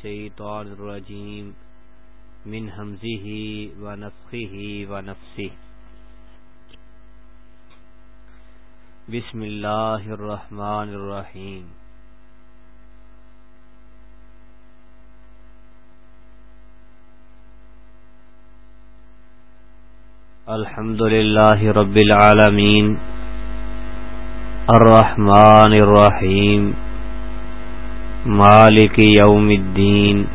الشيطان الرجيم من همزه ونفخه ونفسه بسم الله الرحمن الرحيم الحمد لله رب العالمين الرحمن الرحيم مالك يوم الدين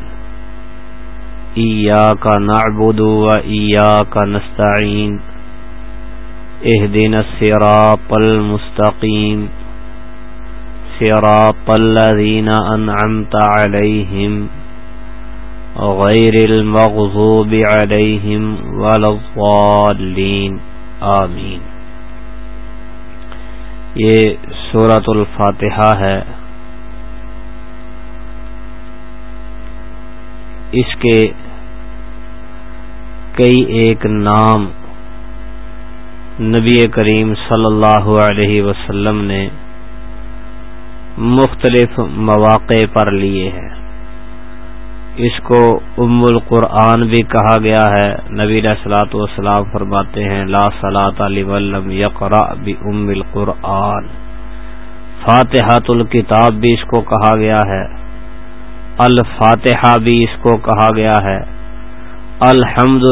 إياك نعبد وإياك نستعين اهدنا الصراط المستقيم صراط الذين أنعمت عليهم غير المغضوب عليهم ولا الضالين آمين یہ سورة الفاتحہ ہے۔ اس کے کئی ایک نام نبی کریم صلی اللہ علیہ وسلم نے مختلف مواقع پر لیے ہیں۔ اس کو ام القرآن بھی کہا گیا ہے۔ نبی السلاۃ وسلام فرماتے ہیں، لا صلاۃ علی ولم یقرا بھی ام القرآن۔ فاتحات الکتاب بھی اس کو کہا گیا ہے۔ الفاتحہ بھی اس کو کہا گیا ہے۔ الحمد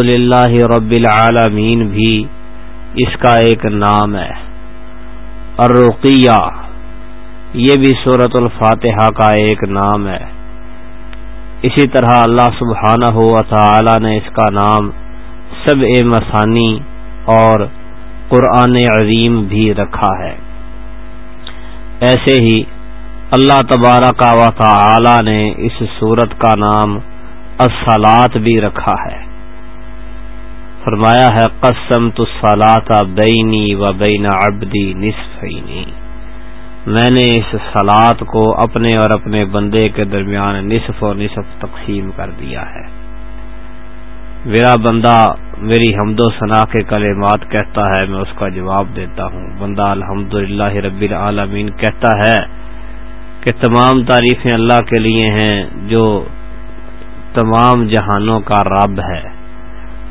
رب العالمین بھی اس کا ایک نام ہے۔ الرقیہ، یہ بھی صورت الفاتحہ کا ایک نام ہے۔ اسی طرح اللہ سبحانہ ہوا تعالی نے اس کا نام سب مسانی اور قرآن عظیم بھی رکھا ہے۔ ایسے ہی اللہ تبارہ کا و تعالی نے اس صورت کا نام اصلاط بھی رکھا ہے۔ فرمایا ہے قسم تو سلاط بینی و بین ابدی نصفینی۔ میں نے اس سلاد کو اپنے اور اپنے بندے کے درمیان نصف و نصف تقسیم کر دیا ہے۔ میرا بندہ میری حمد و ثنا کے کلمات کہتا ہے، میں اس کا جواب دیتا ہوں۔ بندہ الحمد رب العالمین کہتا ہے کہ تمام تعریفیں اللہ کے لیے ہیں جو تمام جہانوں کا رب ہے۔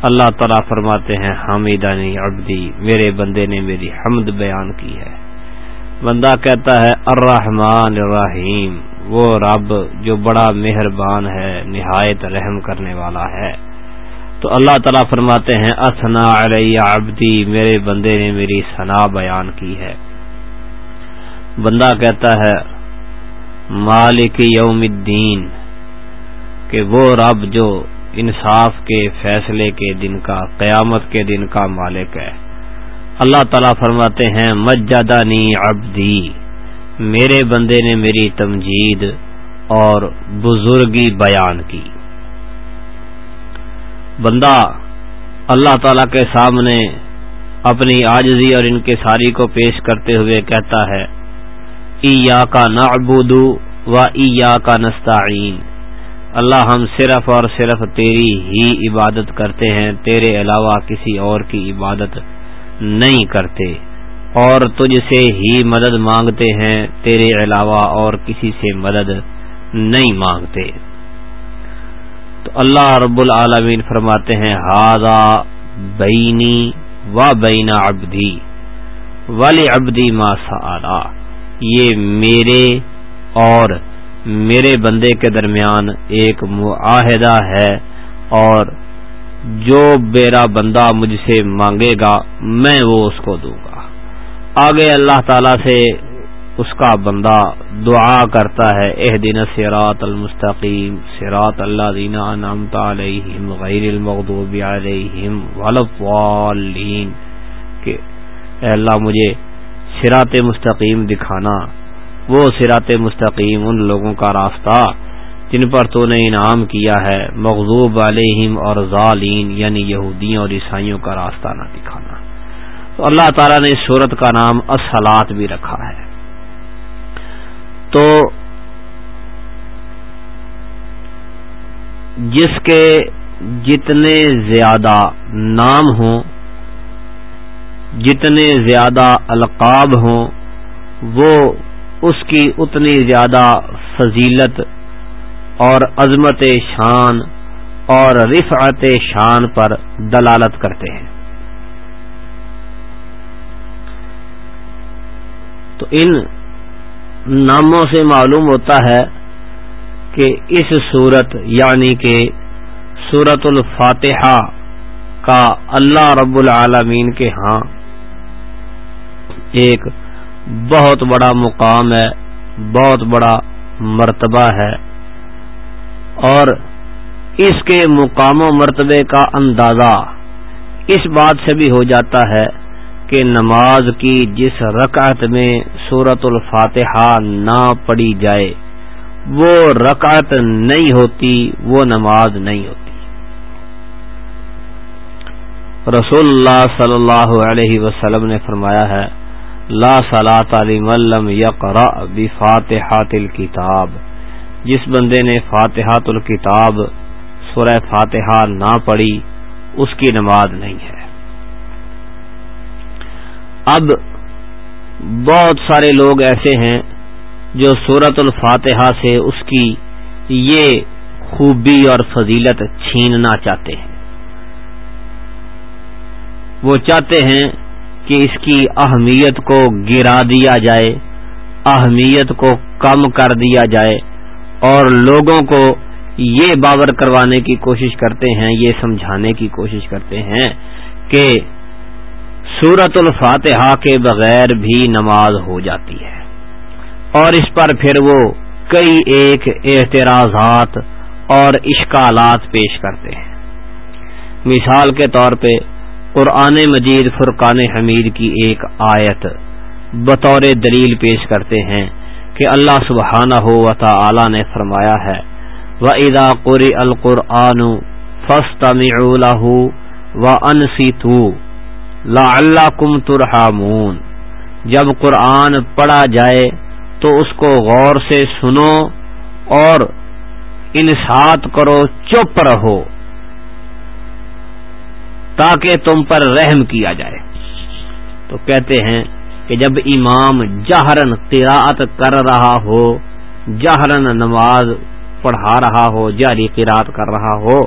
اللہ تعالیٰ فرماتے ہیں حامدانی عبدی، میرے بندے نے میری حمد بیان کی ہے۔ بندہ کہتا ہے، الرحمن الرحیم، وہ رب جو بڑا مہربان ہے، نہایت رحم کرنے والا ہے۔ تو اللہ تعالیٰ فرماتے ہیں اسنا علیہ عبدی، میرے بندے نے میری ثنا بیان کی ہے۔ بندہ کہتا ہے مالک یوم الدین، کہ وہ رب جو انصاف کے فیصلے کے دن کا، قیامت کے دن کا مالک ہے۔ اللہ تعالیٰ فرماتے ہیں مجدانی عبدی، میرے بندے نے میری تمجید اور بزرگی بیان کی۔ بندہ اللہ تعالی کے سامنے اپنی آجزی اور ان کے ساری کو پیش کرتے ہوئے کہتا ہے کا نعبدو و ایا کا نستعین اللہ ہم صرف اور صرف تیری ہی عبادت کرتے ہیں، تیرے علاوہ کسی اور کی عبادت نہیں کرتے۔ اور تجھ سے ہی مدد مانگتے ہیں، تیرے علاوہ اور کسی سے مدد نہیں مانگتے۔ تو اللہ رب العالمین فرماتے ہیں ہاضا بینی و بینا ابدی ولی ابدی ما سا یہ میرے اور میرے بندے کے درمیان ایک معاہدہ ہے اور جو میرا بندہ مجھ سے مانگے گا میں وہ اس کو دوں گا۔ آگے اللہ تعالی سے اس کا بندہ دعا کرتا ہے اح دن سیرات المستقیم سیرات اللہ دینا نامتا علیہم غیر المغضوب علیہم ولین کہ اے اللہ مجھے سرات مستقیم دکھانا۔ وہ سرات مستقیم ان لوگوں کا راستہ جن پر تو نے انعام کیا ہے۔ مغضوب علیہم اور ظالین یعنی یہودیوں اور عیسائیوں کا راستہ نہ دکھانا۔ تو اللہ تعالیٰ نے اس صورت کا نام اصلاط بھی رکھا ہے۔ تو جس کے جتنے زیادہ نام ہوں جتنے زیادہ القاب ہوں، وہ اس کی اتنی زیادہ فضیلت اور عظمت شان اور رفعت شان پر دلالت کرتے ہیں۔ تو ان ناموں سے معلوم ہوتا ہے کہ اس صورت یعنی کہ سورت الفاتحہ کا اللہ رب العالمین کے ہاں ایک بہت بڑا مقام ہے، بہت بڑا مرتبہ ہے۔ اور اس کے مقام و مرتبے کا اندازہ اس بات سے بھی ہو جاتا ہے کہ نماز کی جس رکعت میں سورت الفاتحہ نہ پڑی جائے، وہ رکعت نہیں ہوتی، وہ نماز نہیں ہوتی۔ رسول اللہ صلی اللہ علیہ وسلم نے فرمایا ہے لا صلاۃ علی ملم یقرا بفاتحات الکتاب جس بندے نے فاتحات الکتاب سورہ فاتحہ نہ پڑھی، اس کی نماز نہیں ہے۔ اب بہت سارے لوگ ایسے ہیں جو سورت الفاتحہ سے اس کی یہ خوبی اور فضیلت چھیننا چاہتے ہیں۔ وہ چاہتے ہیں کہ اس کی اہمیت کو گرا دیا جائے، اہمیت کو کم کر دیا جائے۔ اور لوگوں کو یہ باور کروانے کی کوشش کرتے ہیں، یہ سمجھانے کی کوشش کرتے ہیں کہ سورت الفاتحہ کے بغیر بھی نماز ہو جاتی ہے۔ اور اس پر پھر وہ کئی ایک اعتراضات اور اشکالات پیش کرتے ہیں۔ مثال کے طور پہ قرآن مجید فرقان حمید کی ایک آیت بطور دلیل پیش کرتے ہیں کہ اللہ سبحانہ ہو و تعالی نے فرمایا ہے و ادا قری القرآن فسط و انسی تو لا اللہ کم ترحمون۔ جب قرآن پڑھا جائے تو اس کو غور سے سنو اور انسات کرو، چپ رہو۔ تاکہ تم پر رحم کیا جائے۔ تو کہتے ہیں کہ جب امام جہرن قراءت کر رہا ہو جہرن نماز پڑھا رہا ہو، جاری قرات کر رہا ہو،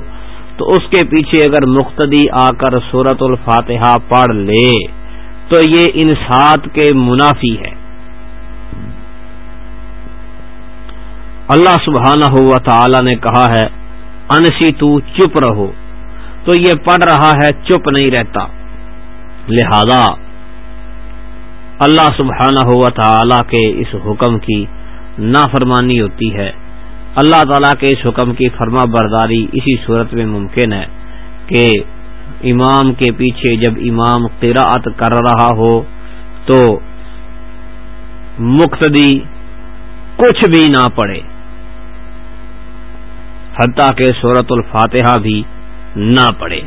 تو اس کے پیچھے اگر مقتدی آ کر صورت الفاتحہ پڑھ لے، تو یہ انسات کے منافی ہے۔ اللہ سبحانہ ہوا تعالی نے کہا ہے انسی تو چپ رہو۔ تو یہ پڑھ رہا ہے، چپ نہیں رہتا۔ لہذا اللہ سبحانہ ہوا تعالی کے اس حکم کی نافرمانی ہوتی ہے۔ اللہ تعالی کے اس حکم کی فرما برداری اسی صورت میں ممکن ہے کہ امام کے پیچھے جب امام قراءت کر رہا ہو تو مقتدی کچھ بھی نہ پڑے حتیٰ کہ صورت الفاتحہ بھی نہ پڑے۔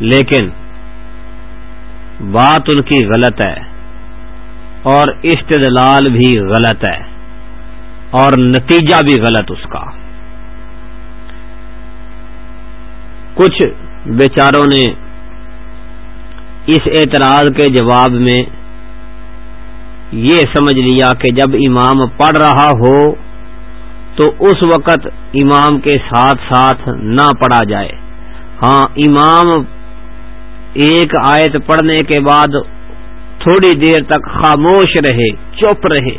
لیکن بات ان کی غلط ہے اور استدلال بھی غلط ہے اور نتیجہ بھی غلط اس کا۔ کچھ بیچاروں نے اس اعتراض کے جواب میں یہ سمجھ لیا کہ جب امام پڑھ رہا ہو تو اس وقت امام کے ساتھ ساتھ نہ پڑھا جائے۔ ہاں امام ایک آیت پڑھنے کے بعد تھوڑی دیر تک خاموش رہے، چپ رہے۔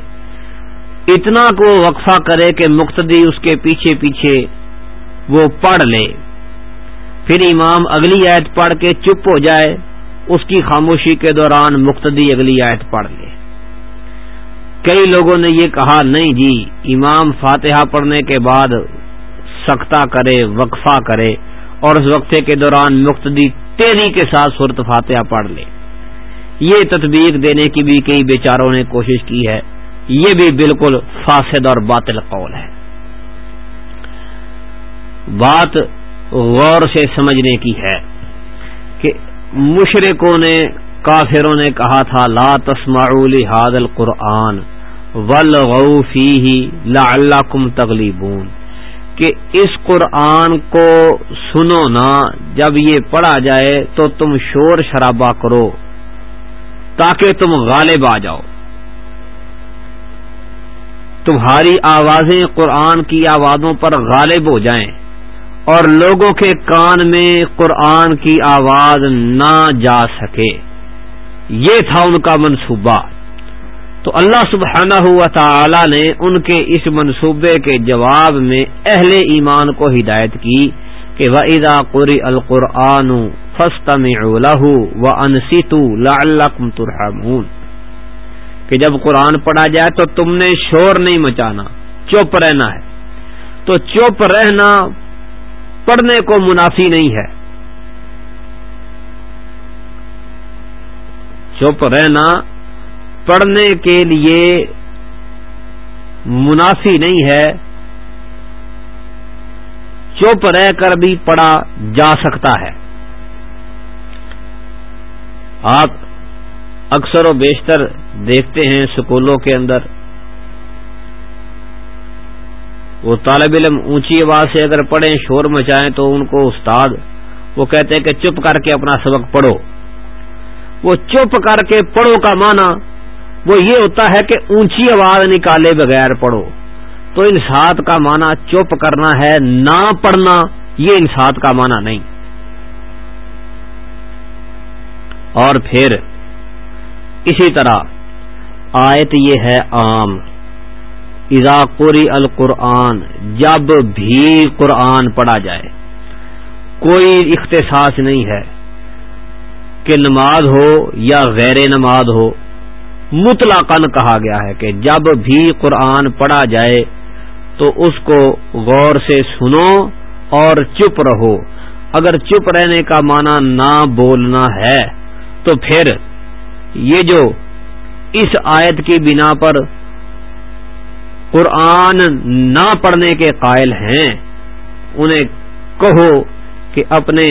اتنا کو وقفہ کرے کہ مقتدی اس کے پیچھے پیچھے وہ پڑھ لے۔ پھر امام اگلی آیت پڑھ کے چپ ہو جائے، اس کی خاموشی کے دوران مقتدی اگلی آیت پڑھ لے۔ کئی لوگوں نے یہ کہا، نہیں جی امام فاتحہ پڑھنے کے بعد سختہ کرے، وقفہ کرے۔ اور اس وقفے کے دوران مقتدی تیزی کے ساتھ صورت فاتحہ پڑھ لے۔ یہ تطبیق دینے کی بھی کئی بیچاروں نے کوشش کی ہے۔ یہ بھی بالکل فاسد اور باطل قول ہے۔ بات غور سے سمجھنے کی ہے کہ مشرقوں نے، کافروں نے کہا تھا، لا تسمعوا لهذا القرآن ولغوا فيه لعلكم تغلبون کہ اس قرآن کو سنو نا، جب یہ پڑھا جائے تو تم شور شرابہ کرو، تاکہ تم غالب آ جاؤ۔ تمہاری آوازیں قرآن کی آوازوں پر غالب ہو جائیں اور لوگوں کے کان میں قرآن کی آواز نہ جا سکے۔ یہ تھا ان کا منصوبہ۔ تو اللہ سبحانہ ہوا تعالی نے ان کے اس منصوبے کے جواب میں اہل ایمان کو ہدایت کی کہ وہ ادا قری القرآن فسطم و انسیتو لعلکم ترحمون۔ کہ جب قرآن پڑھا جائے تو تم نے شور نہیں مچانا، چپ رہنا ہے۔ تو چپ رہنا پڑھنے کو منافی نہیں ہے۔ چپ رہنا پڑھنے کے لیے منافی نہیں ہے، چپ رہ کر بھی پڑھا جا سکتا ہے۔ آپ اکثر و بیشتر دیکھتے ہیں اسکولوں کے اندر، وہ طالب علم اونچی آواز سے اگر پڑھیں، شور مچائیں تو ان کو استاد وہ کہتے ہیں کہ چپ کر کے اپنا سبق پڑھو۔ وہ چپ کر کے پڑھو کا معنی وہ یہ ہوتا ہے کہ اونچی آواز نکالے بغیر پڑھو۔ تو انسات کا معنی چپ کرنا ہے، نہ پڑھنا، یہ انسات کا معنی نہیں۔ اور پھر اسی طرح آیت یہ ہے عام، اذا قری القرآن، جب بھی قرآن پڑھا جائے۔ کوئی اختصاص نہیں ہے کہ نماز ہو یا غیر نماز ہو۔ مطلقاً کہا گیا ہے کہ جب بھی قرآن پڑھا جائے تو اس کو غور سے سنو اور چپ رہو۔ اگر چپ رہنے کا معنی نہ بولنا ہے تو پھر یہ جو اس آیت کی بنا پر قرآن نہ پڑھنے کے قائل ہیں، انہیں کہو کہ اپنے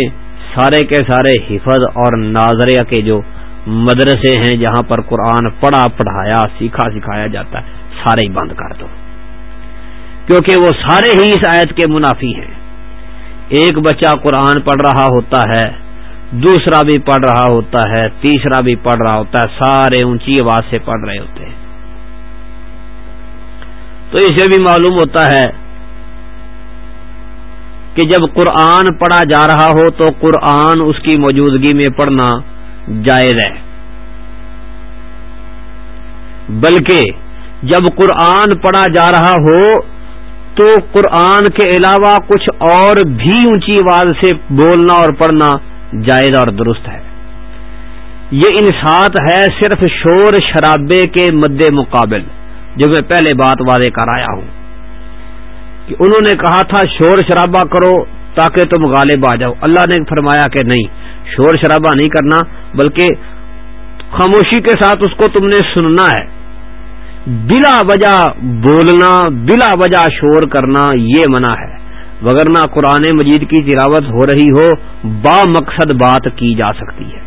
سارے کے سارے حفظ اور ناظریہ کے جو مدرسے ہیں جہاں پر قرآن پڑھا پڑھایا سیکھا سکھایا جاتا ہے، سارے ہی بند کر دو۔ کیونکہ وہ سارے ہی اس آیت کے منافی ہیں۔ ایک بچہ قرآن پڑھ رہا ہوتا ہے، دوسرا بھی پڑھ رہا ہوتا ہے، تیسرا بھی پڑھ رہا ہوتا ہے، سارے اونچی آواز سے پڑھ رہے ہوتے ہیں۔ تو اسے بھی معلوم ہوتا ہے کہ جب قرآن پڑھا جا رہا ہو تو قرآن اس کی موجودگی میں پڑھنا جائز ہے۔ بلکہ جب قرآن پڑھا جا رہا ہو تو قرآن کے علاوہ کچھ اور بھی اونچی آواز سے بولنا اور پڑھنا جائز اور درست ہے۔ یہ انسات ہے صرف شور شرابے کے مد مقابل، جو میں پہلے بات واضح کر آیا ہوں۔ کہ انہوں نے کہا تھا، شور شرابہ کرو تاکہ تم غالب آ جاؤ۔ اللہ نے فرمایا کہ نہیں، شور شرابہ نہیں کرنا۔ بلکہ خاموشی کے ساتھ اس کو تم نے سننا ہے۔ بلا وجہ بولنا، بلا وجہ شور کرنا یہ منع ہے۔ وگرنہ قرآن مجید کی تلاوت ہو رہی ہو، با مقصد بات کی جا سکتی ہے۔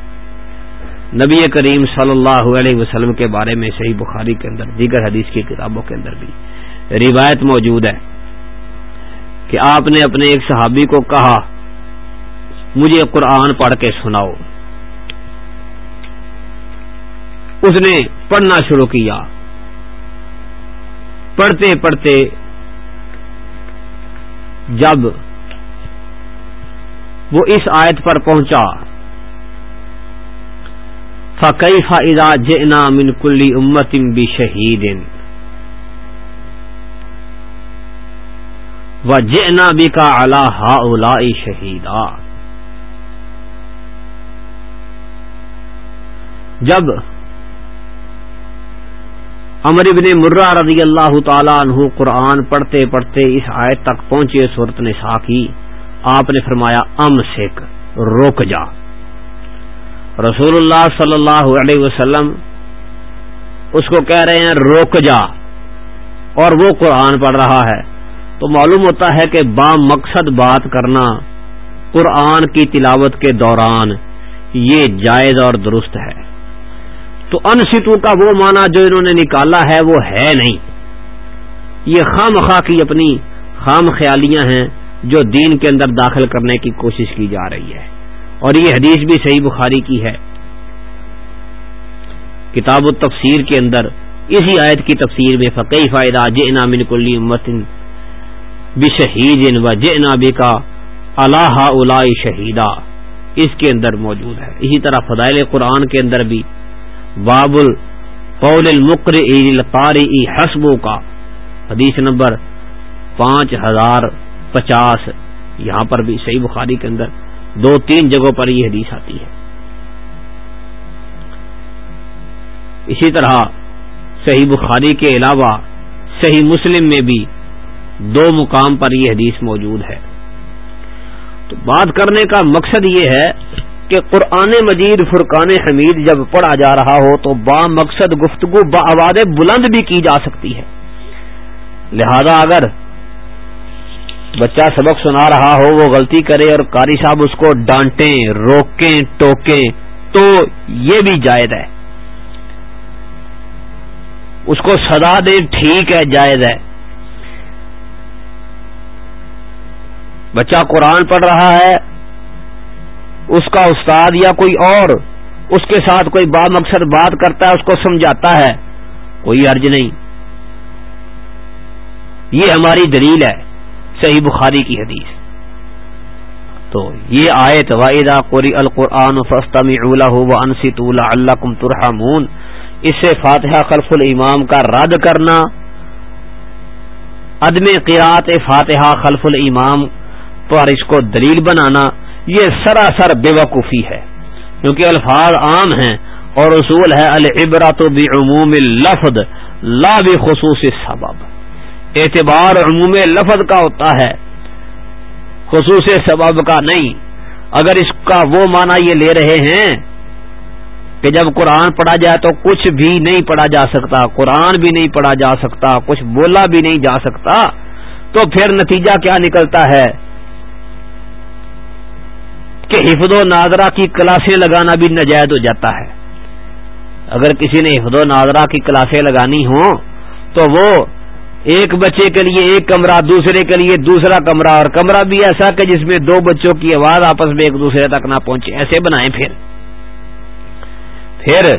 نبی کریم صلی اللہ علیہ وسلم کے بارے میں صحیح بخاری کے اندر، دیگر حدیث کی کتابوں کے اندر بھی روایت موجود ہے کہ آپ نے اپنے ایک صحابی کو کہا، مجھے قرآن پڑھ کے سناؤ۔ اس نے پڑھنا شروع کیا۔ پڑھتے پڑھتے جب وہ اس آیت پر پہنچا فقی فا جنا من کلی امت بھی شہید و جنا بھی کا اللہ ہا شہیدا جب امر ابن مرہ رضی اللہ تعالی عنہ قرآن پڑھتے پڑھتے اس آیت تک پہنچے صورت نے کی۔ آپ نے فرمایا، ام سکھ روک جا۔ رسول اللہ صلی اللہ علیہ وسلم اس کو کہہ رہے ہیں روک جا۔ اور وہ قرآن پڑھ رہا ہے۔ تو معلوم ہوتا ہے کہ با مقصد بات کرنا قرآن کی تلاوت کے دوران یہ جائز اور درست ہے۔ تو ان ستو کا وہ معنی جو انہوں نے نکالا ہے وہ ہے نہیں۔ یہ خام خواہ کی اپنی خام خیالیاں ہیں جو دین کے اندر داخل کرنے کی کوشش کی جا رہی ہے۔ اور یہ حدیث بھی صحیح بخاری کی ہے۔ کتاب و کے اندر اسی آیت کی تفسیر میں فقی فائدہ جئنا من کلی امتن بشہید و جئنا بکا اللہ الائی شہیدہ اس کے اندر موجود ہے۔ اسی طرح فضائل قرآن کے اندر بھی باب القول المقر القاری حسبوں کا حدیث نمبر پانچ ہزار پچاس۔ یہاں پر بھی صحیح بخاری کے اندر دو تین جگہوں پر یہ حدیث آتی ہے۔ اسی طرح صحیح بخاری کے علاوہ صحیح مسلم میں بھی دو مقام پر یہ حدیث موجود ہے۔ تو بات کرنے کا مقصد یہ ہے کہ قرآن مجید فرقان حمید جب پڑھا جا رہا ہو تو با مقصد گفتگو با آواز بلند بھی کی جا سکتی ہے۔ لہذا اگر بچہ سبق سنا رہا ہو، وہ غلطی کرے اور قاری صاحب اس کو ڈانٹیں، روکیں، ٹوکیں، تو یہ بھی جائز ہے۔ اس کو سزا دیں، ٹھیک ہے، جائز ہے۔ بچہ قرآن پڑھ رہا ہے اس کا استاد یا کوئی اور اس کے ساتھ کوئی با مقصد بات کرتا ہے، اس کو سمجھاتا ہے، کوئی عرض نہیں۔ یہ ہماری دلیل ہے، صحیح بخاری کی حدیث۔ تو یہ آیت واحدہ قری القرآن فسطم انست اللہ کم ترحمون۔ اس سے فاتحہ خلف الامام کا رد کرنا۔ عدم قیات فاتحہ خلف الامام پر اس کو دلیل بنانا۔ یہ سراسر بے وقوفی ہے۔ کیونکہ الفاظ عام ہیں اور اصول ہے العبرات بعموم لفظ لا بخصوص سبب اعتبار عموم لفظ کا ہوتا ہے، خصوص سبب کا نہیں۔ اگر اس کا وہ معنی یہ لے رہے ہیں کہ جب قرآن پڑھا جائے تو کچھ بھی نہیں پڑھا جا سکتا، قرآن بھی نہیں پڑھا جا سکتا، کچھ بولا بھی نہیں جا سکتا، تو پھر نتیجہ کیا نکلتا ہے؟ کہ حفظ و ناظرہ کی کلاسیں لگانا بھی نجائز ہو جاتا ہے۔ اگر کسی نے حفظ و ناظرہ کی کلاسیں لگانی ہوں تو وہ ایک بچے کے لیے ایک کمرہ، دوسرے کے لیے دوسرا کمرہ، اور کمرہ بھی ایسا کہ جس میں دو بچوں کی آواز آپس میں ایک دوسرے تک نہ پہنچے۔ ایسے بنائیں پھر۔ پھر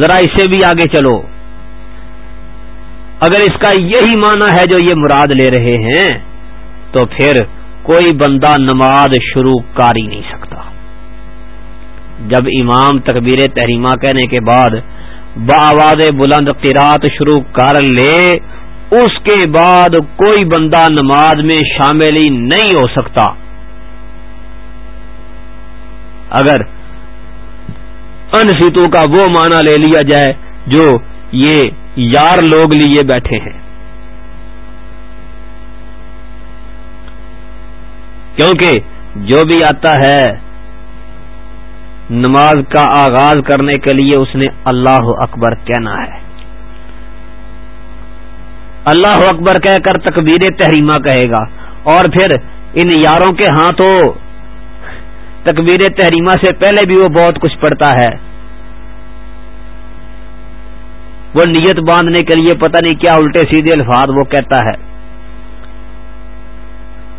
ذرا اس سے بھی آگے چلو۔ اگر اس کا یہی معنی ہے جو یہ مراد لے رہے ہیں تو پھر کوئی بندہ نماز شروع کر ہی نہیں سکتا۔ جب امام تکبیر تحریمہ کہنے کے بعد بآواز بلند قرات شروع کر لے، اس کے بعد کوئی بندہ نماز میں شامل ہی نہیں ہو سکتا۔ اگر ان کا وہ معنی لے لیا جائے جو یہ یار لوگ لیے بیٹھے ہیں۔ کیونکہ جو بھی آتا ہے، نماز کا آغاز کرنے کے لیے اس نے اللہ اکبر کہنا ہے۔ اللہ اکبر کہہ کر تکبیر تحریمہ کہے گا۔ اور پھر ان یاروں کے ہاں تو تکبیر تحریمہ سے پہلے بھی وہ بہت کچھ پڑھتا ہے۔ وہ نیت باندھنے کے لیے پتہ نہیں کیا الٹے سیدھے الفاظ وہ کہتا ہے۔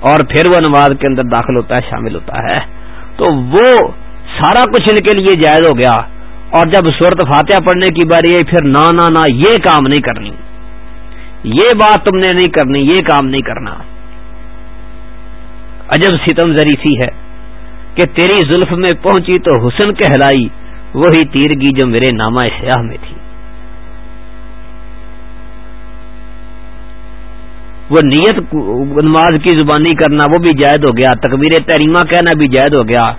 اور پھر وہ نماز کے اندر داخل ہوتا ہے، شامل ہوتا ہے۔ تو وہ سارا کچھ ان کے لیے جائز ہو گیا۔ اور جب صورت فاتحہ پڑھنے کی باری ہے پھر نہ نہ نہ یہ کام نہیں کرنی۔ یہ بات تم نے نہیں کرنی، یہ کام نہیں کرنا۔ عجب ستم زری سی ہے کہ تیری زلف میں پہنچی تو حسن کہلائی، وہی تیرگی جو میرے نامہ سیاہ میں تھی۔ وہ نیت نماز کی زبانی کرنا وہ بھی جائز ہو گیا تقبیر تحریمہ کہنا بھی جائز ہو گیا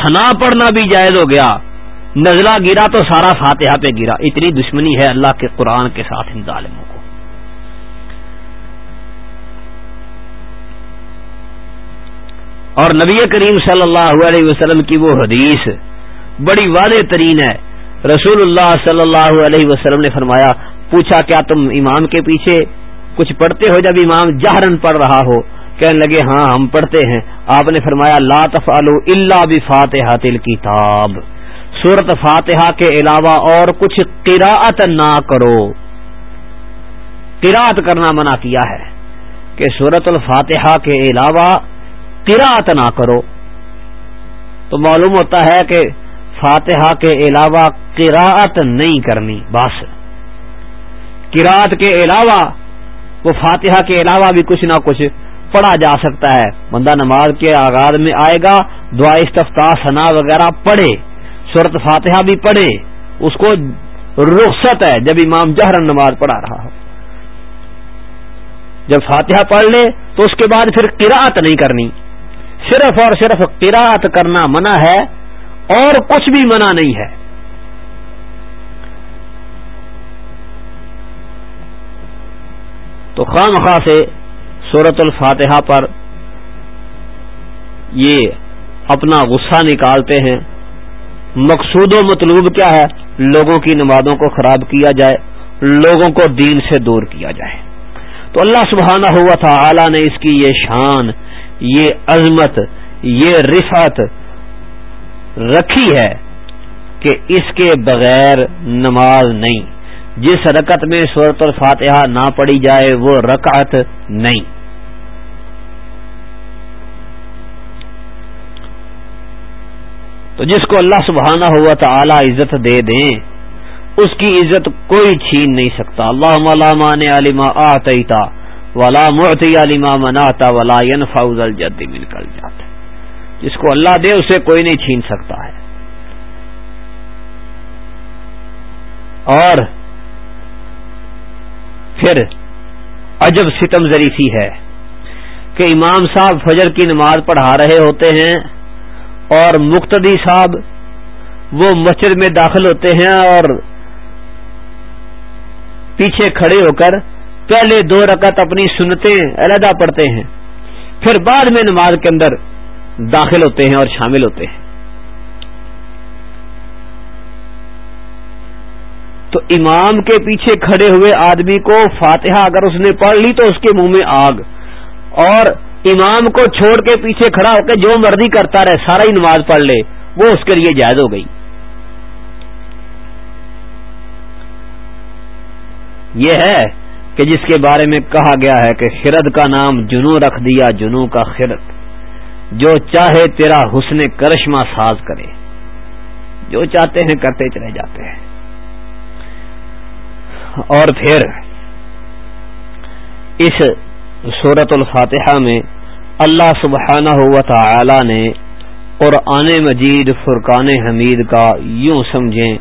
سنا پڑھنا بھی جائز ہو گیا۔ نزلہ گرا تو سارا فاتحہ پہ گرا۔ اتنی دشمنی ہے اللہ کے قرآن کے ساتھ ان ظالموں کو۔ اور نبی کریم صلی اللہ علیہ وسلم کی وہ حدیث بڑی واضح ترین ہے۔ رسول اللہ صلی اللہ علیہ وسلم نے فرمایا، پوچھا کیا تم امام کے پیچھے؟ کچھ پڑھتے ہو جب امام جہرن پڑھ رہا ہو، کہنے لگے ہاں ہم پڑھتے ہیں۔ آپ نے فرمایا، لا تفعلوا الا بفاتحہ تل کتاب۔ سورت فاتحہ کے علاوہ اور کچھ قراءت نہ کرو۔ قراءت کرنا منع کیا ہے کہ سورت الفاتحہ کے علاوہ قراءت نہ کرو۔ تو معلوم ہوتا ہے کہ فاتحہ کے علاوہ قراءت نہیں کرنی، بس۔ قراءت کے علاوہ وہ فاتحہ کے علاوہ بھی کچھ نہ کچھ پڑھا جا سکتا ہے۔ بندہ نماز کے آغاز میں آئے گا، دعا استفتا ثنا وغیرہ پڑھے صورت فاتحہ بھی پڑھے، اس کو رخصت ہے جب امام جہرن نماز پڑھا رہا ہو۔ جب فاتحہ پڑھ لے تو اس کے بعد پھر قراءت نہیں کرنی۔ صرف اور صرف قراءت کرنا منع ہے اور کچھ بھی منع نہیں ہے۔ تو خواہ سے صورت الفاتحہ پر یہ اپنا غصہ نکالتے ہیں۔ مقصود و مطلوب کیا ہے؟ لوگوں کی نمازوں کو خراب کیا جائے، لوگوں کو دین سے دور کیا جائے۔ تو اللہ سبحانہ ہوا تھا اعلی نے اس کی یہ شان، یہ عظمت، یہ رفعت رکھی ہے کہ اس کے بغیر نماز نہیں۔ جس رکعت میں صورت الفاتحہ نہ پڑی جائے وہ رکعت نہیں۔ تو جس کو اللہ سبحانہ ہوا تعالی عزت دے دیں، اس کی عزت کوئی چھین نہیں سکتا۔ اللہ مان علیما آتا ولا معتی علیما مناتا ولا فاؤز الجد مل کر جاتا جس کو اللہ دے، اسے کوئی نہیں چھین سکتا ہے۔ اور پھر عجب ستم ظریفی ہے کہ امام صاحب فجر کی نماز پڑھا رہے ہوتے ہیں اور مقتدی صاحب وہ مسجد میں داخل ہوتے ہیں اور پیچھے کھڑے ہو کر پہلے دو رکعت اپنی سنتیں علیحدہ پڑھتے ہیں، پھر بعد میں نماز کے اندر داخل ہوتے ہیں اور شامل ہوتے ہیں۔ تو امام کے پیچھے کھڑے ہوئے آدمی کو فاتحہ اگر اس نے پڑھ لی تو اس کے منہ میں آگ۔ اور امام کو چھوڑ کے پیچھے کھڑا ہو کے جو مرضی کرتا رہے، سارا ہی نماز پڑھ لے، وہ اس کے لیے جائز ہو گئی۔ یہ ہے کہ جس کے بارے میں کہا گیا ہے کہ خرد کا نام جنو رکھ دیا جنو کا خرد۔ جو چاہے تیرا حسن کرشمہ ساز کرے۔ جو چاہتے ہیں، کرتے چلے جاتے ہیں۔ اور پھر اس صورت الفاتحہ میں اللہ سبحانہ ہوا تعالی نے قرآن مجید فرقان حمید کا یوں سمجھیں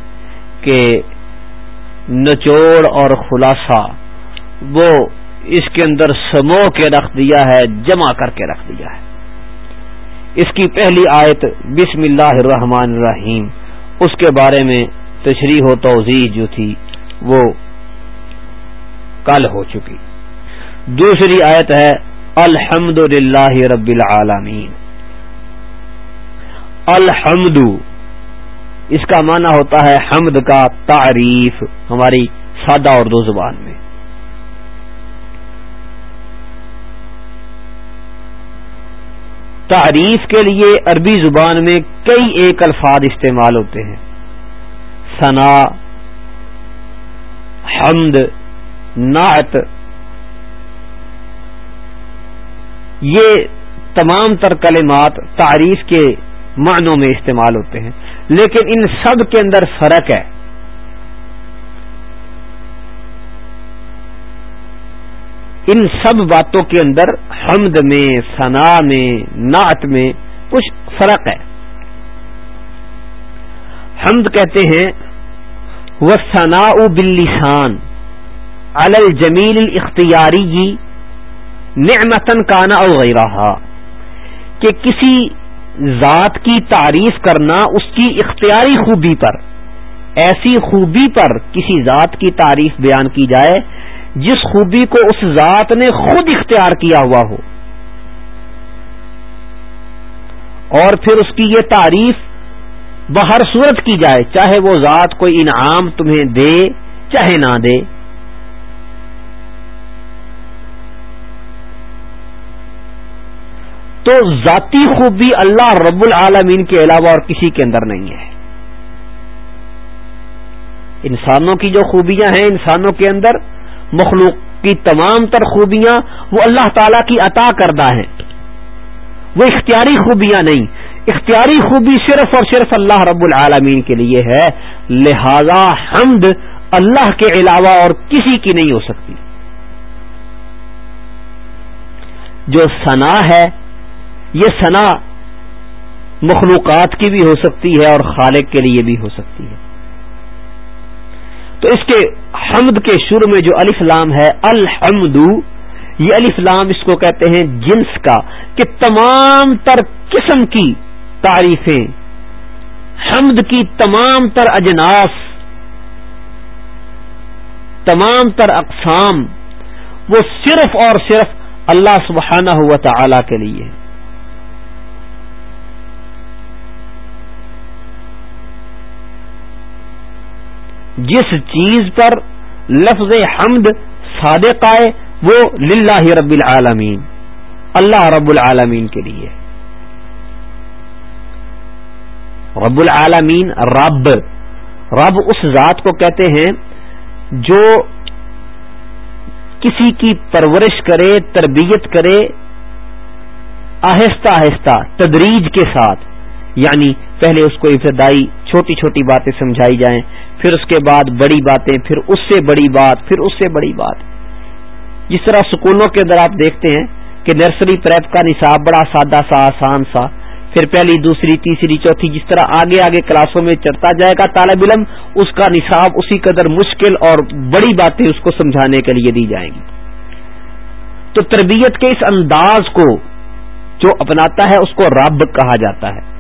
کہ نچوڑ اور خلاصہ وہ اس کے اندر سمو کے رکھ دیا ہے، جمع کر کے رکھ دیا ہے۔ اس کی پہلی آیت بسم اللہ الرحمن الرحیم، اس کے بارے میں تشریح و توضیح جو تھی وہ کل ہو چکی۔ دوسری آیت ہے الحمد للہ رب العالمین۔ الحمد اس کا معنی ہوتا ہے حمد کا تعریف، ہماری سادہ اردو زبان میں۔ تعریف کے لیے عربی زبان میں کئی ایک الفاظ استعمال ہوتے ہیں۔ ثنا، حمد نعت یہ تمام تر کلمات تعریف کے معنوں میں استعمال ہوتے ہیں، لیکن ان سب کے اندر فرق ہے۔ ان سب باتوں کے اندر حمد میں، ثنا میں، نعت میں کچھ فرق ہے۔ حمد کہتے ہیں وہ ثنا بلسان الجمیل اختیاری نعمتن کانا اور کہ کسی ذات کی تعریف کرنا اس کی اختیاری خوبی پر، ایسی خوبی پر کسی ذات کی تعریف بیان کی جائے جس خوبی کو اس ذات نے خود اختیار کیا ہوا ہو۔ اور پھر اس کی یہ تعریف بہر صورت کی جائے، چاہے وہ ذات کوئی انعام تمہیں دے، چاہے نہ دے۔ تو ذاتی خوبی اللہ رب العالمین کے علاوہ اور کسی کے اندر نہیں ہے۔ انسانوں کی جو خوبیاں ہیں انسانوں کے اندر، مخلوق کی تمام تر خوبیاں، وہ اللہ تعالی کی عطا کردہ ہیں۔ وہ اختیاری خوبیاں نہیں۔ اختیاری خوبی صرف اور صرف اللہ رب العالمین کے لیے ہے۔ لہذا حمد اللہ کے علاوہ اور کسی کی نہیں ہو سکتی۔ جو ثنا ہے یہ ثنا مخلوقات کی بھی ہو سکتی ہے اور خالق کے لیے بھی ہو سکتی ہے۔ تو اس کے حمد کے شروع میں جو الف لام ہے الحمد یہ الف لام اس کو کہتے ہیں جنس کا، کہ تمام تر قسم کی تعریفیں، حمد کی تمام تر اجناس، تمام تر اقسام، وہ صرف اور صرف اللہ سبحانہ ہوا تعالی کے لیے جس چیز پر لفظ حمد صادق آئے، وہ للہ رب العالمین، اللہ رب العالمین کے لیے۔ رب العالمین رب رب اس ذات کو کہتے ہیں جو کسی کی پرورش کرے، تربیت کرے، آہستہ آہستہ تدریج کے ساتھ یعنی پہلے اس کو ابتدائی چھوٹی چھوٹی باتیں سمجھائی جائیں، پھر اس کے بعد بڑی باتیں، پھر اس سے بڑی بات، پھر اس سے بڑی بات۔ جس طرح سکولوں کے اندر آپ دیکھتے ہیں کہ نرسری پریپ کا نصاب بڑا سادہ سا، آسان سا۔ پھر پہلی، دوسری، تیسری، چوتھی، جس طرح آگے آگے کلاسوں میں چڑھتا جائے گا طالب علم، اس کا نصاب اسی قدر مشکل اور بڑی باتیں اس کو سمجھانے کے لیے دی جائیں گی۔ تو تربیت کے اس انداز کو جو اپناتا ہے، اس کو رب کہا جاتا ہے۔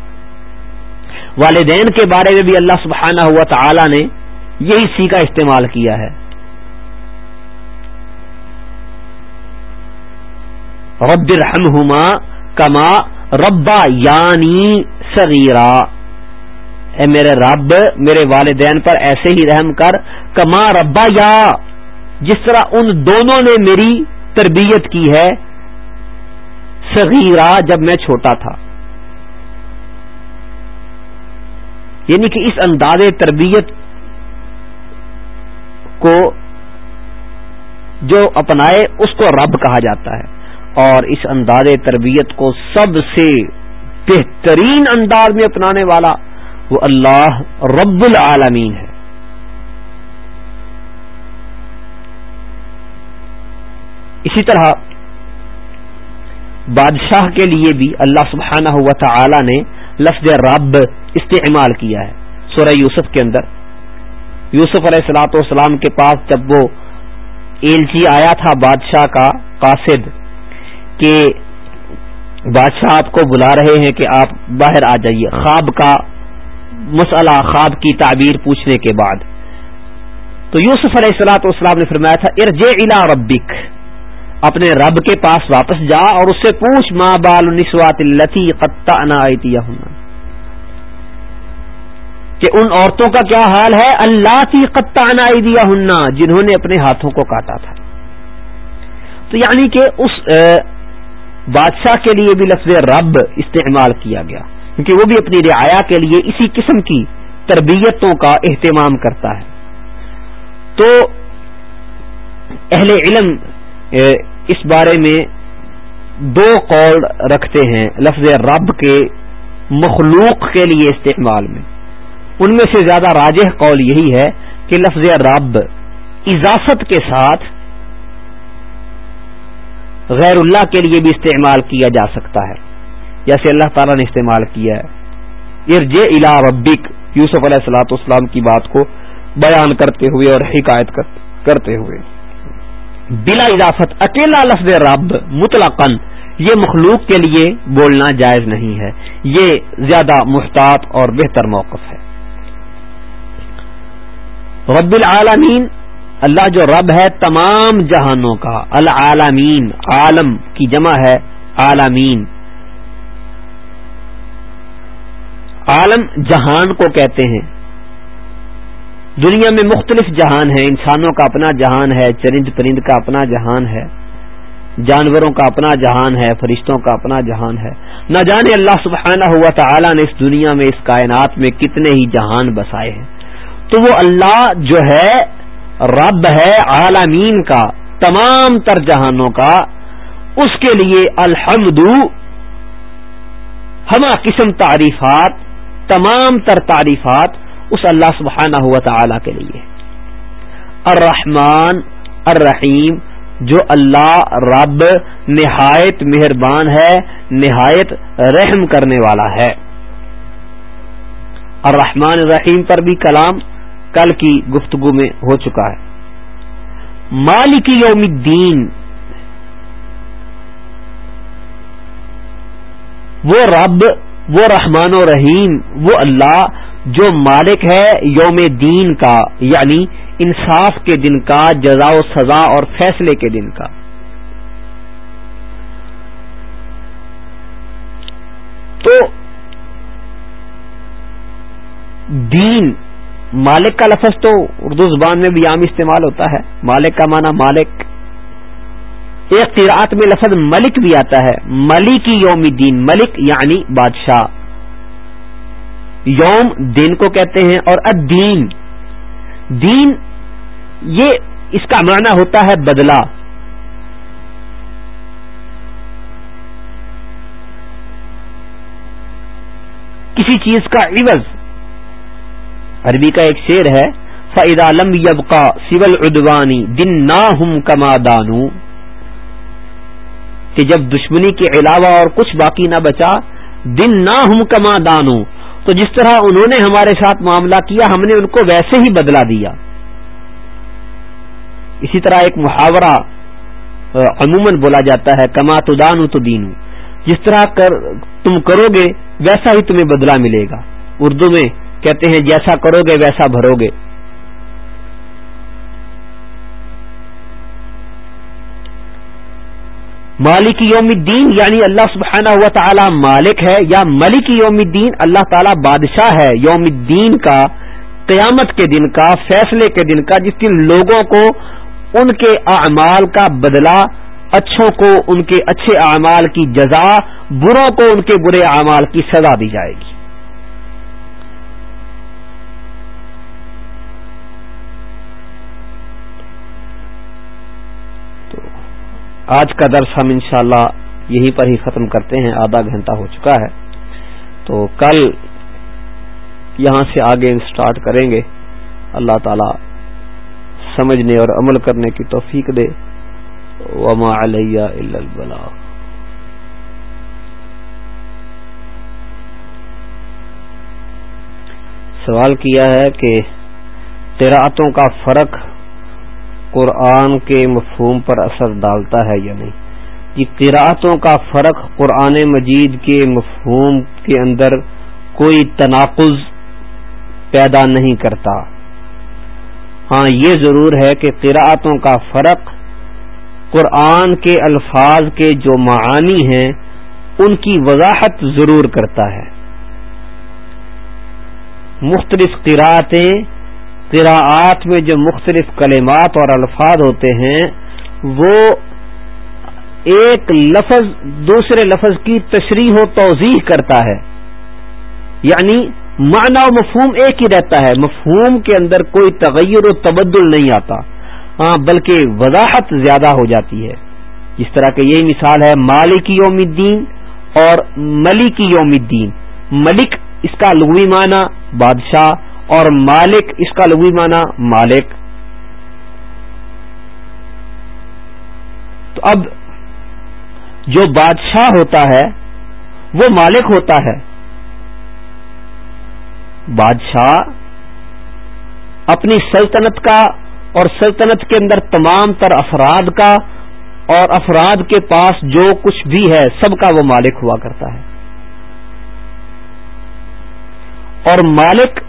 والدین کے بارے میں بھی اللہ سبحانہ ہوا تعالی نے یہی سی کا استعمال کیا ہے۔ رب الرحمہما کما ربا یعنی صغیرہ اے میرے رب، میرے والدین پر ایسے ہی رحم کر، کما ربا یا، جس طرح ان دونوں نے میری تربیت کی ہے صغیرہ جب میں چھوٹا تھا۔ یعنی کہ اس انداز تربیت کو جو اپنائے اس کو رب کہا جاتا ہے اور اس انداز تربیت کو سب سے بہترین انداز میں اپنانے والا وہ اللہ رب العالمین ہے۔ اسی طرح بادشاہ کے لیے بھی اللہ سبحانہ ہوا تعالی نے لفظ رب استعمال کیا ہے سورہ یوسف کے اندر۔ یوسف علیہ السلاۃ والسلام کے پاس جب وہ ایلچی جی آیا تھا بادشاہ کا قاصد کہ بادشاہ آپ کو بلا رہے ہیں کہ آپ باہر آ جائیے۔ خواب کا مسئلہ، خواب کی تعبیر پوچھنے کے بعد۔ تو یوسف علیہ السلاۃ والسلام نے فرمایا تھا ارج الا ربک۔ اپنے رب کے پاس واپس جا اور اس سے پوچھ ماں بال نسوات التی قطع کہ ان عورتوں کا کیا حال ہے؟ اللہ کی قطع دیا ہننا جنہوں نے اپنے ہاتھوں کو کاٹا تھا۔ تو یعنی کہ اس بادشاہ کے لیے بھی لفظ رب استعمال کیا گیا۔ کیونکہ وہ بھی اپنی رعایا کے لیے اسی قسم کی تربیتوں کا اہتمام کرتا ہے۔ تو اہل علم اس بارے میں دو قول رکھتے ہیں، لفظ رب کے مخلوق کے لیے استعمال میں۔ ان میں سے زیادہ راجح قول یہی ہے کہ لفظ رب اجازت کے ساتھ غیر اللہ کے لیے بھی استعمال کیا جا سکتا ہے۔ جیسے اللہ تعالیٰ نے استعمال کیا ہے۔ ارج الا ربک، یوسف علیہ السلاۃ اسلام کی بات کو بیان کرتے ہوئے اور حکایت کرتے ہوئے۔ بلا اضافت، اکیلا لفظ رب مطلقاً یہ مخلوق کے لیے بولنا جائز نہیں ہے۔ یہ زیادہ محتاط اور بہتر موقف ہے۔ رب العالمین، اللہ جو رب ہے تمام جہانوں کا، العالمین، عالم کی جمع ہے، عالمین۔ عالم جہان کو کہتے ہیں۔ دنیا میں مختلف جہان ہے انسانوں کا اپنا جہان ہے، چرند پرند کا اپنا جہان ہے، جانوروں کا اپنا جہان ہے، فرشتوں کا اپنا جہان ہے۔ نہ جانے اللہ سبحانہ ہوا تعالی نے اس دنیا میں، اس کائنات میں کتنے ہی جہان بسائے ہیں۔ تو وہ اللہ جو ہے رب ہے عالمین کا، تمام تر جہانوں کا، اس کے لیے الحمد، ہما قسم تعریفات، تمام تر تعریفات اس اللہ سبحانہ ہوا تعالی کے لیے۔ الرحمن، الرحیم، جو اللہ رب نہایت مہربان ہے، نہایت رحم کرنے والا ہے۔ الرحمن الرحیم پر بھی کلام کل کی گفتگو میں ہو چکا ہے۔ مالک یوم الدین۔ وہ رب، وہ رحمان و رحیم، وہ اللہ جو مالک ہے یوم دین کا یعنی انصاف کے دن کا، جزا و سزا اور فیصلے کے دن کا۔ تو دین مالک کا لفظ تو اردو زبان میں بھی عام استعمال ہوتا ہے۔ مالک کا معنی مالک۔ ایک قرآت میں لفظ ملک بھی آتا ہے۔ ملک یوم دین ملک یعنی بادشاہ۔ یوم دین کو کہتے ہیں اور الدین۔ دین یہ اس کا معنی ہوتا ہے بدلہ۔ کسی چیز کا عوض۔ عربی کا ایک شعر ہے فعد عالم یبقا سول ادوانی دن نہ ہم کما دانو کہ جب دشمنی کے علاوہ اور کچھ باقی نہ بچا دن نہ ہم کما دانو تو جس طرح انہوں نے ہمارے ساتھ معاملہ کیا، ہم نے ان کو ویسے ہی بدلا دیا۔ اسی طرح ایک محاورہ عموماً بولا جاتا ہے کما تو دانو تو دینو جس طرح کر، تم کرو گے، ویسا ہی تمہیں بدلہ ملے گا۔ اردو میں کہتے ہیں جیسا کرو گے ویسا بھرو گے۔ مالک یوم الدین یعنی اللہ سبحانہ ہوا تعالی مالک ہے یا ملک یوم الدین اللہ تعالی بادشاہ ہے۔ یوم الدین کا قیامت کے دن کا، فیصلے کے دن کا، جس دن لوگوں کو ان کے اعمال کا بدلہ، اچھوں کو ان کے اچھے اعمال کی جزا، بروں کو ان کے برے اعمال کی سزا دی جائے گی۔ آج کا درس ہم انشاءاللہ اللہ یہیں پر ہی ختم کرتے ہیں، آدھا گھنٹہ ہو چکا ہے۔ تو کل یہاں سے آگے اسٹارٹ کریں گے۔ اللہ تعالی سمجھنے اور عمل کرنے کی توفیق دے۔ وما علیہ البلا سوال کیا ہے کہ تیراتوں کا فرق قرآن کے مفہوم پر اثر ڈالتا ہے یا نہیں؟ یہ قراعتوں کا فرق قرآن مجید کے مفہوم کے اندر کوئی تناقض پیدا نہیں کرتا۔ ہاں یہ ضرور ہے کہ قراعتوں کا فرق قرآن کے الفاظ کے جو معانی ہیں، ان کی وضاحت ضرور کرتا ہے۔ مختلف قراعتیں قراءات میں جو مختلف کلمات اور الفاظ ہوتے ہیں، وہ ایک لفظ دوسرے لفظ کی تشریح و توضیح کرتا ہے۔ یعنی معنی و مفہوم ایک ہی رہتا ہے، مفہوم کے اندر کوئی تغیر و تبدل نہیں آتا۔ ہاں بلکہ وضاحت زیادہ ہو جاتی ہے۔ جس طرح کہ یہی مثال ہے مالک یوم الدین اور ملک یوم الدین۔ ملک اس کا لغوی معنی بادشاہ اور مالک، اس کا لغوی معنی مالک۔ تو اب جو بادشاہ ہوتا ہے، وہ مالک ہوتا ہے۔ بادشاہ اپنی سلطنت کا اور سلطنت کے اندر تمام تر افراد کا اور افراد کے پاس جو کچھ بھی ہے، سب کا وہ مالک ہوا کرتا ہے۔ اور مالک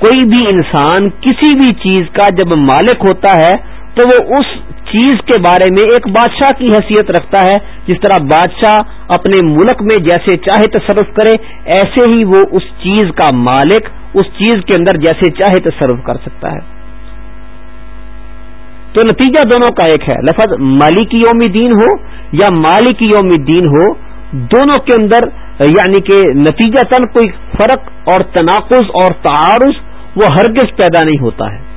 کوئی بھی انسان کسی بھی چیز کا جب مالک ہوتا ہے، تو وہ اس چیز کے بارے میں ایک بادشاہ کی حیثیت رکھتا ہے، جس طرح بادشاہ اپنے ملک میں جیسے چاہے تصرف کرے، ایسے ہی وہ اس چیز کا مالک اس چیز کے اندر جیسے چاہے تصرف کر سکتا ہے۔ تو نتیجہ دونوں کا ایک ہے۔ لفظ مالک یوم دین ہو یا مالک یوم دین ہو، دونوں کے اندر یعنی کہ نتیجہ تن کوئی فرق اور تناقض اور تعارض وہ ہرگز پیدا نہیں ہوتا ہے۔